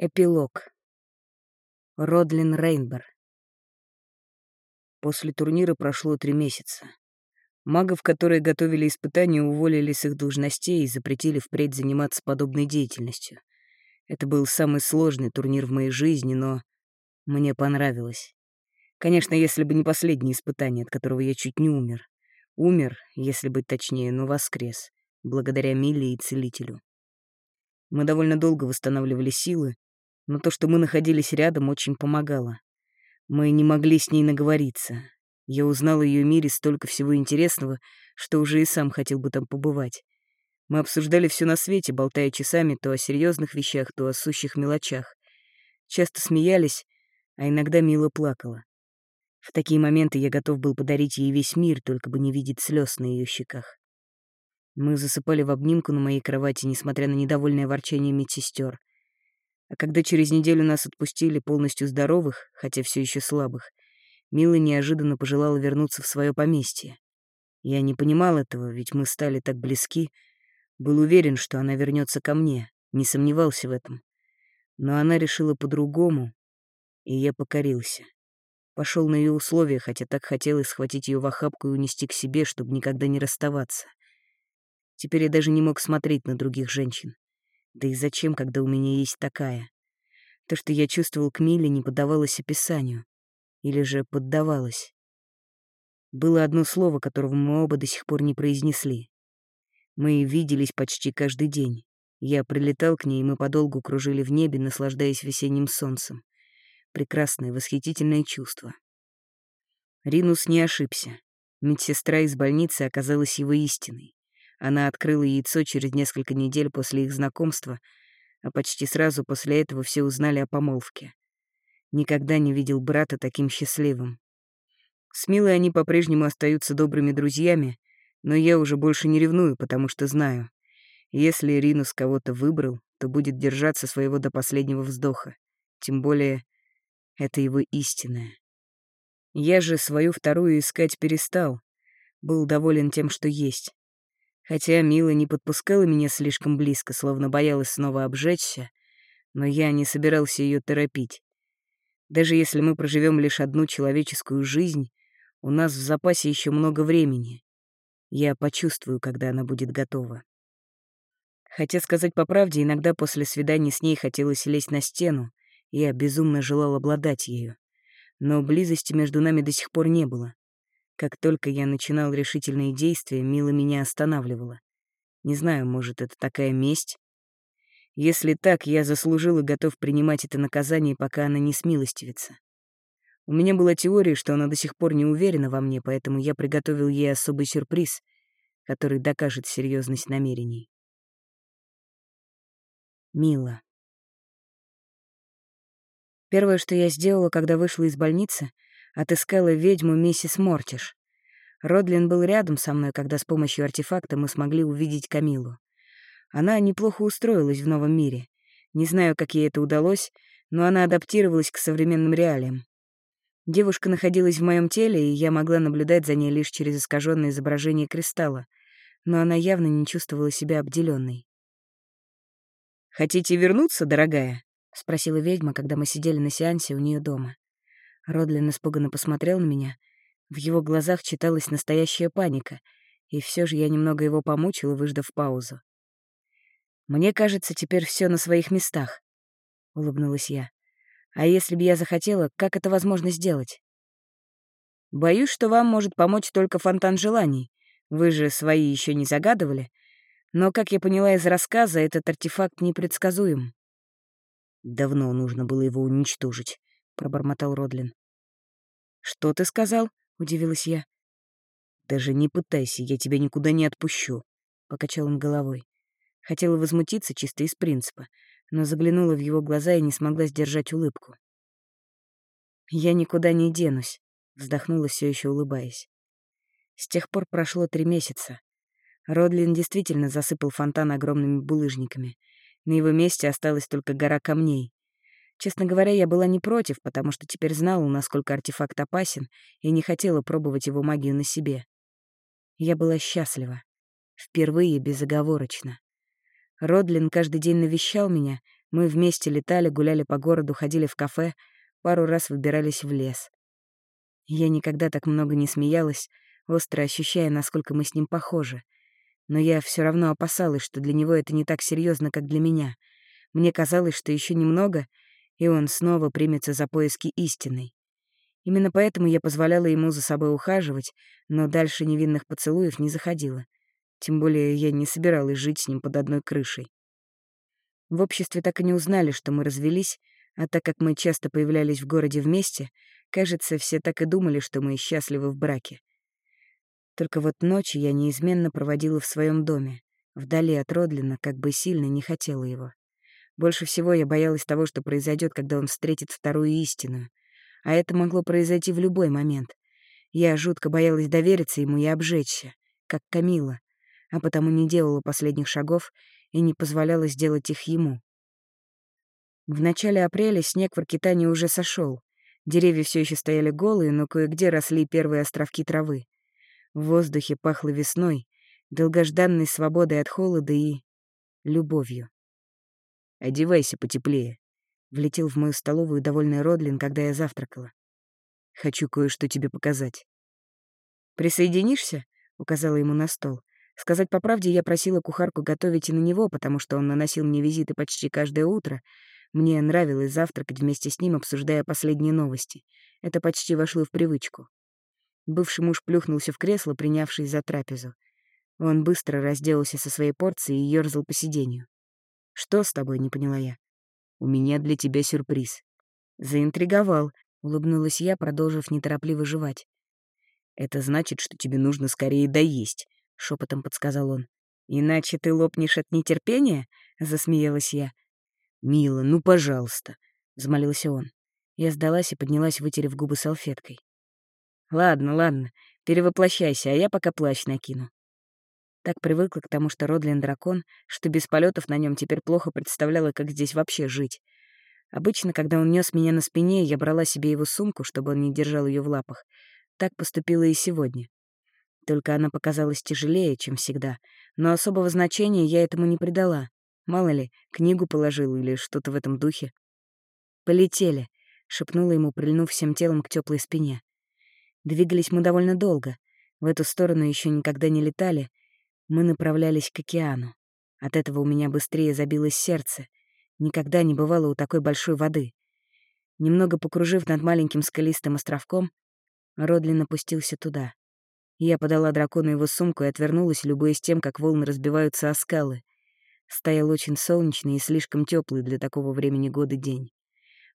Эпилог. Родлин Рейнбер. После турнира прошло три месяца. Магов, которые готовили испытания, уволили с их должностей и запретили впредь заниматься подобной деятельностью. Это был самый сложный турнир в моей жизни, но мне понравилось. Конечно, если бы не последнее испытание, от которого я чуть не умер. Умер, если быть точнее, но воскрес, благодаря Милле и Целителю. Мы довольно долго восстанавливали силы, но то, что мы находились рядом, очень помогало. Мы не могли с ней наговориться. Я узнал о ее мире столько всего интересного, что уже и сам хотел бы там побывать. Мы обсуждали все на свете, болтая часами то о серьезных вещах, то о сущих мелочах. Часто смеялись, а иногда мило плакала. В такие моменты я готов был подарить ей весь мир, только бы не видеть слез на ее щеках. Мы засыпали в обнимку на моей кровати, несмотря на недовольное ворчание медсестер. А когда через неделю нас отпустили полностью здоровых, хотя все еще слабых, Мила неожиданно пожелала вернуться в свое поместье. Я не понимал этого, ведь мы стали так близки. Был уверен, что она вернется ко мне, не сомневался в этом. Но она решила по-другому, и я покорился. Пошел на ее условия, хотя так хотелось схватить ее в охапку и унести к себе, чтобы никогда не расставаться. Теперь я даже не мог смотреть на других женщин. Да и зачем, когда у меня есть такая? То, что я чувствовал к Миле, не поддавалось описанию. Или же поддавалось. Было одно слово, которого мы оба до сих пор не произнесли. Мы виделись почти каждый день. Я прилетал к ней, и мы подолгу кружили в небе, наслаждаясь весенним солнцем. Прекрасное, восхитительное чувство. Ринус не ошибся. Медсестра из больницы оказалась его истиной. Она открыла яйцо через несколько недель после их знакомства, а почти сразу после этого все узнали о помолвке. Никогда не видел брата таким счастливым. С Милой они по-прежнему остаются добрыми друзьями, но я уже больше не ревную, потому что знаю, если Ринус кого-то выбрал, то будет держаться своего до последнего вздоха. Тем более, это его истинное. Я же свою вторую искать перестал, был доволен тем, что есть. Хотя Мила не подпускала меня слишком близко, словно боялась снова обжечься, но я не собирался ее торопить. Даже если мы проживем лишь одну человеческую жизнь, у нас в запасе еще много времени. Я почувствую, когда она будет готова. Хотя сказать по правде, иногда после свидания с ней хотелось лезть на стену, я безумно желал обладать ею. Но близости между нами до сих пор не было. Как только я начинал решительные действия, Мила меня останавливала. Не знаю, может, это такая месть? Если так, я заслужил и готов принимать это наказание, пока она не смилостивится. У меня была теория, что она до сих пор не уверена во мне, поэтому я приготовил ей особый сюрприз, который докажет серьезность намерений. Мила. Первое, что я сделала, когда вышла из больницы — Отыскала ведьму миссис Мортиш. Родлин был рядом со мной, когда с помощью артефакта мы смогли увидеть Камилу. Она неплохо устроилась в новом мире. Не знаю, как ей это удалось, но она адаптировалась к современным реалиям. Девушка находилась в моем теле, и я могла наблюдать за ней лишь через искаженное изображение кристалла, но она явно не чувствовала себя обделенной. «Хотите вернуться, дорогая?» — спросила ведьма, когда мы сидели на сеансе у нее дома. Родлин испуганно посмотрел на меня. В его глазах читалась настоящая паника, и все же я немного его помучила, выждав паузу. «Мне кажется, теперь все на своих местах», — улыбнулась я. «А если бы я захотела, как это возможно сделать?» «Боюсь, что вам может помочь только фонтан желаний. Вы же свои еще не загадывали. Но, как я поняла из рассказа, этот артефакт непредсказуем». «Давно нужно было его уничтожить», — пробормотал Родлин. «Что ты сказал?» — удивилась я. «Даже не пытайся, я тебя никуда не отпущу», — покачал он головой. Хотела возмутиться чисто из принципа, но заглянула в его глаза и не смогла сдержать улыбку. «Я никуда не денусь», — вздохнула все еще улыбаясь. С тех пор прошло три месяца. Родлин действительно засыпал фонтан огромными булыжниками. На его месте осталась только гора камней. Честно говоря, я была не против, потому что теперь знала, насколько артефакт опасен, и не хотела пробовать его магию на себе. Я была счастлива. Впервые безоговорочно. Родлин каждый день навещал меня, Мы вместе летали, гуляли по городу, ходили в кафе, пару раз выбирались в лес. Я никогда так много не смеялась, остро ощущая, насколько мы с ним похожи. Но я все равно опасалась, что для него это не так серьезно, как для меня. Мне казалось, что еще немного, и он снова примется за поиски истины. Именно поэтому я позволяла ему за собой ухаживать, но дальше невинных поцелуев не заходила. Тем более я не собиралась жить с ним под одной крышей. В обществе так и не узнали, что мы развелись, а так как мы часто появлялись в городе вместе, кажется, все так и думали, что мы счастливы в браке. Только вот ночи я неизменно проводила в своем доме, вдали от Родлина, как бы сильно не хотела его. Больше всего я боялась того, что произойдет, когда он встретит вторую истину. А это могло произойти в любой момент. Я жутко боялась довериться ему и обжечься, как Камила, а потому не делала последних шагов и не позволяла сделать их ему. В начале апреля снег в Аркитане уже сошел. Деревья все еще стояли голые, но кое-где росли первые островки травы. В воздухе пахло весной, долгожданной свободой от холода и... любовью. «Одевайся потеплее», — влетел в мою столовую довольный Родлин, когда я завтракала. «Хочу кое-что тебе показать». «Присоединишься?» — указала ему на стол. Сказать по правде, я просила кухарку готовить и на него, потому что он наносил мне визиты почти каждое утро, мне нравилось завтракать вместе с ним, обсуждая последние новости. Это почти вошло в привычку. Бывший муж плюхнулся в кресло, принявшись за трапезу. Он быстро разделался со своей порцией и ёрзал по сиденью. «Что с тобой?» — не поняла я. «У меня для тебя сюрприз». «Заинтриговал», — улыбнулась я, продолжив неторопливо жевать. «Это значит, что тебе нужно скорее доесть», — шепотом подсказал он. «Иначе ты лопнешь от нетерпения?» — засмеялась я. «Мила, ну, пожалуйста», — взмолился он. Я сдалась и поднялась, вытерев губы салфеткой. «Ладно, ладно, перевоплощайся, а я пока плащ накину». Так привыкла к тому, что Родлин дракон, что без полетов на нем теперь плохо представляла, как здесь вообще жить. Обычно, когда он нес меня на спине, я брала себе его сумку, чтобы он не держал ее в лапах. Так поступила и сегодня. Только она показалась тяжелее, чем всегда, но особого значения я этому не придала. Мало ли, книгу положил или что-то в этом духе. «Полетели», — шепнула ему, прильнув всем телом к теплой спине. Двигались мы довольно долго. В эту сторону еще никогда не летали. Мы направлялись к океану. От этого у меня быстрее забилось сердце. Никогда не бывало у такой большой воды. Немного покружив над маленьким скалистым островком, Родлин опустился туда. Я подала дракону его сумку и отвернулась, любуясь тем, как волны разбиваются о скалы. Стоял очень солнечный и слишком теплый для такого времени года день.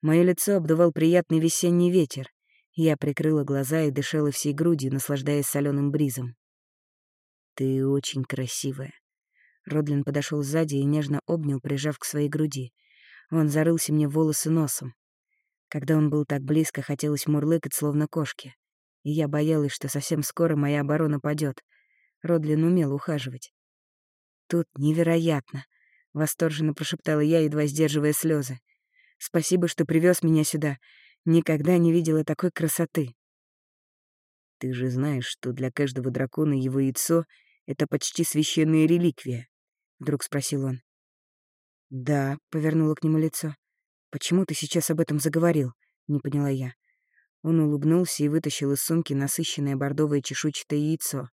Мое лицо обдувал приятный весенний ветер. Я прикрыла глаза и дышала всей грудью, наслаждаясь соленым бризом. «Ты очень красивая». Родлин подошел сзади и нежно обнял, прижав к своей груди. Он зарылся мне в волосы носом. Когда он был так близко, хотелось мурлыкать, словно кошки. И я боялась, что совсем скоро моя оборона падет. Родлин умел ухаживать. «Тут невероятно!» — восторженно прошептала я, едва сдерживая слезы. «Спасибо, что привез меня сюда. Никогда не видела такой красоты». «Ты же знаешь, что для каждого дракона его яйцо — это почти священная реликвия», — вдруг спросил он. «Да», — повернула к нему лицо. «Почему ты сейчас об этом заговорил?» — не поняла я. Он улыбнулся и вытащил из сумки насыщенное бордовое чешуйчатое яйцо.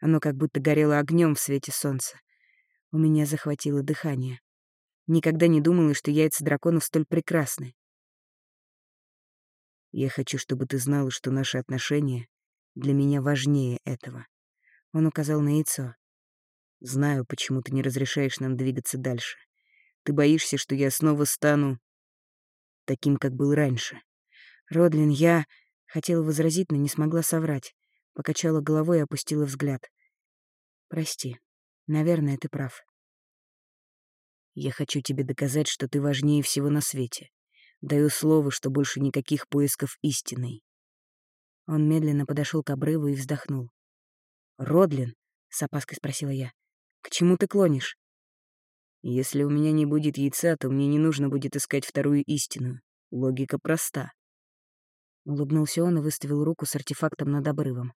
Оно как будто горело огнем в свете солнца. У меня захватило дыхание. Никогда не думала, что яйца драконов столь прекрасны. Я хочу, чтобы ты знала, что наши отношения для меня важнее этого. Он указал на яйцо. Знаю, почему ты не разрешаешь нам двигаться дальше. Ты боишься, что я снова стану таким, как был раньше. Родлин, я... Хотела возразить, но не смогла соврать. Покачала головой и опустила взгляд. Прости. Наверное, ты прав. Я хочу тебе доказать, что ты важнее всего на свете. Даю слово, что больше никаких поисков истины. Он медленно подошел к обрыву и вздохнул. «Родлин?» — с опаской спросила я. «К чему ты клонишь?» «Если у меня не будет яйца, то мне не нужно будет искать вторую истину. Логика проста». Улыбнулся он и выставил руку с артефактом над обрывом.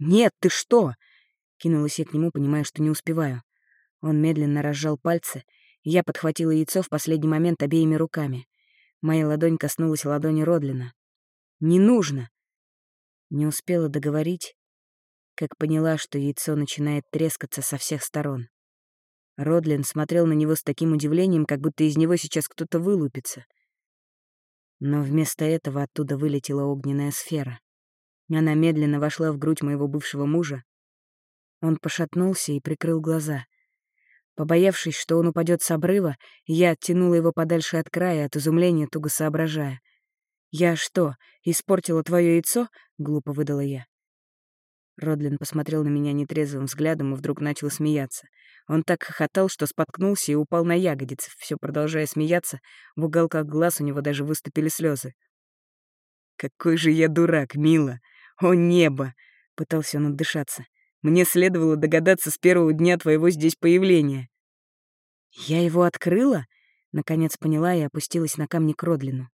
«Нет, ты что?» Кинулась я к нему, понимая, что не успеваю. Он медленно разжал пальцы, Я подхватила яйцо в последний момент обеими руками. Моя ладонь коснулась ладони Родлина. «Не нужно!» Не успела договорить, как поняла, что яйцо начинает трескаться со всех сторон. Родлин смотрел на него с таким удивлением, как будто из него сейчас кто-то вылупится. Но вместо этого оттуда вылетела огненная сфера. Она медленно вошла в грудь моего бывшего мужа. Он пошатнулся и прикрыл глаза. Побоявшись, что он упадет с обрыва, я оттянула его подальше от края, от изумления туго соображая. «Я что, испортила твое яйцо?» — глупо выдала я. Родлин посмотрел на меня нетрезвым взглядом и вдруг начал смеяться. Он так хохотал, что споткнулся и упал на ягодицы. Все продолжая смеяться, в уголках глаз у него даже выступили слезы. «Какой же я дурак, мила! О, небо!» — пытался он отдышаться. Мне следовало догадаться с первого дня твоего здесь появления». «Я его открыла?» — наконец поняла и опустилась на камни к Родлину.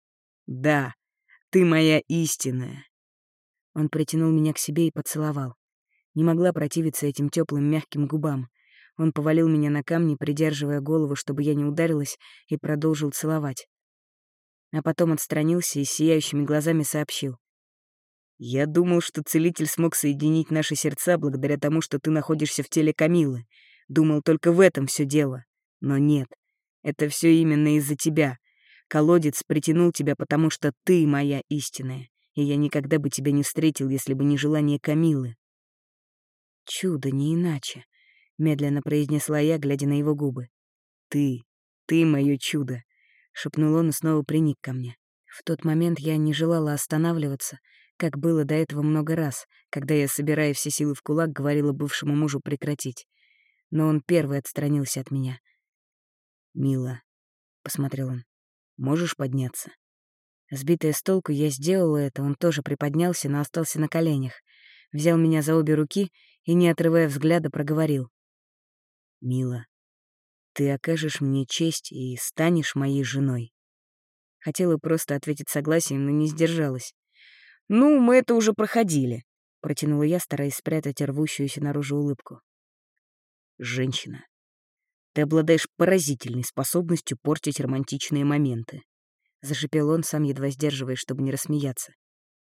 «Да, ты моя истинная». Он притянул меня к себе и поцеловал. Не могла противиться этим теплым мягким губам. Он повалил меня на камни, придерживая голову, чтобы я не ударилась, и продолжил целовать. А потом отстранился и сияющими глазами сообщил. Я думал, что целитель смог соединить наши сердца благодаря тому, что ты находишься в теле Камилы. Думал, только в этом все дело. Но нет. Это все именно из-за тебя. Колодец притянул тебя, потому что ты моя истинная, и я никогда бы тебя не встретил, если бы не желание Камилы. Чудо, не иначе, — медленно произнесла я, глядя на его губы. Ты, ты мое чудо, — шепнул он и снова приник ко мне. В тот момент я не желала останавливаться, как было до этого много раз, когда я, собирая все силы в кулак, говорила бывшему мужу прекратить. Но он первый отстранился от меня. «Мила», — посмотрел он, — «можешь подняться?» Сбитая с толку, я сделала это, он тоже приподнялся, но остался на коленях, взял меня за обе руки и, не отрывая взгляда, проговорил. «Мила, ты окажешь мне честь и станешь моей женой». Хотела просто ответить согласием, но не сдержалась. «Ну, мы это уже проходили», — протянула я, стараясь спрятать рвущуюся наружу улыбку. «Женщина, ты обладаешь поразительной способностью портить романтичные моменты», — зашипел он, сам едва сдерживаясь, чтобы не рассмеяться.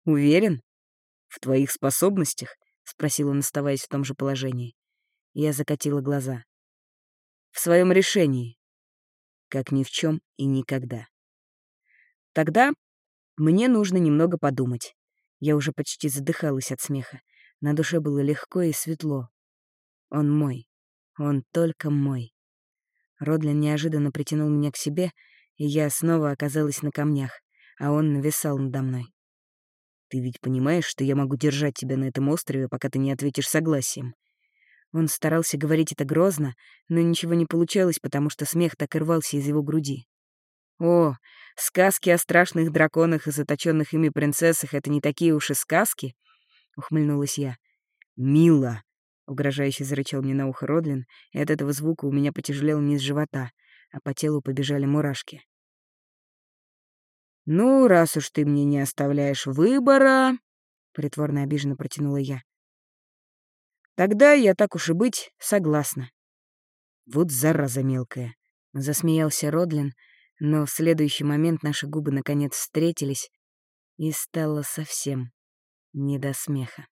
«Уверен? В твоих способностях?» — спросил он, оставаясь в том же положении. Я закатила глаза. «В своем решении. Как ни в чем и никогда. Тогда мне нужно немного подумать. Я уже почти задыхалась от смеха. На душе было легко и светло. Он мой. Он только мой. Родлин неожиданно притянул меня к себе, и я снова оказалась на камнях, а он нависал надо мной. «Ты ведь понимаешь, что я могу держать тебя на этом острове, пока ты не ответишь согласием?» Он старался говорить это грозно, но ничего не получалось, потому что смех так и рвался из его груди. О, сказки о страшных драконах и заточенных ими принцессах — это не такие уж и сказки, — ухмыльнулась я. «Мила!» — угрожающе зарычал мне на ухо Родлин, и от этого звука у меня потяжелел низ живота, а по телу побежали мурашки. «Ну, раз уж ты мне не оставляешь выбора...» — притворно обиженно протянула я. «Тогда я, так уж и быть, согласна». «Вот зараза мелкая!» — засмеялся Родлин, но в следующий момент наши губы наконец встретились, и стало совсем не до смеха.